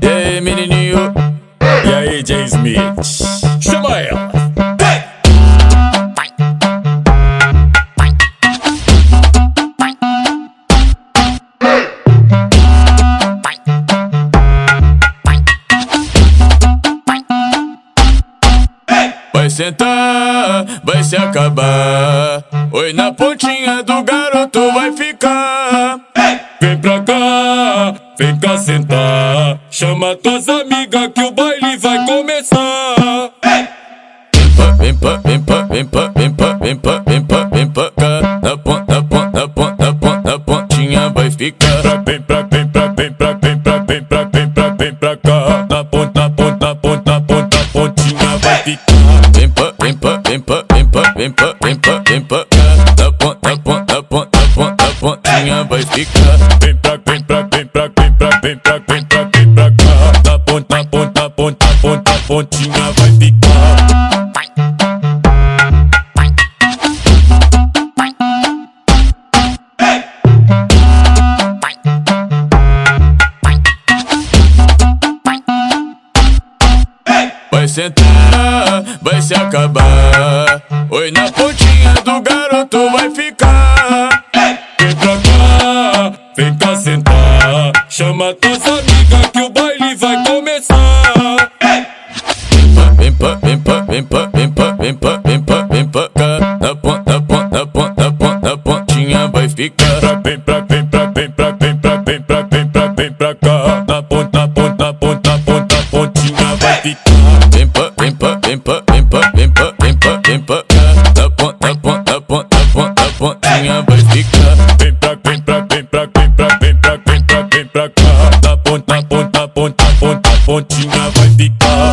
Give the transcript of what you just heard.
E aí, menininho? E aí, Jay Smith? Chama ela! Vai sentar, vai se acabar. Oi, na pontinha do garoto vai ficar. Vem pra cá, vem cá sentar. Chama tuas amigas que o baile vai começar. Vem pra, vem pra, vem pra, vem pra, vem pra, vem pra, vem pra cá. Na ponta, na ponta, na ponta, na ponta, pontinha vai ficar. Vem pra, vem pra, vem pra, vem pra, vem pra, vem pra, vem pra cá. Na ponta, ponta, na ponta, na ponta, na pontinha vai ficar. Vem pra, vem pra, vem pra, vem pra, vem pra, vem pra, vem pra cá. Na ponta, ponta, ponta, ponta, pontinha vai ficar. Vem pra, vem pra, pontinha vai ficar. Vai sentar, vai se acabar. Oi, na pontinha do garoto vai ficar. Vem pra cá, vem cá sentar. Chama tuas amigas que o baile Pra, vem pra, vem pra, vem pra, vem pra, vem pra, vem pra cá. Na ponta, ponta, ponta, ponta, pontinha vai ficar. Vem pra, vem pra, vem pra, vem pra, vem pra, vem pra, vem pra cá. Na ponta, ponta, ponta, ponta, pontinha vai ficar. Vem pra, vem pra, vem pra, vem pra, vem pra, vem pra, vem pra cá. Na ponta, ponta, ponta, ponta, pontinha vai ficar. Vem pra, vem pra, vem pra, vem pra, vem pra, vem pra, vem pra cá. Na ponta, ponta, ponta, ponta, pontinha vai ficar.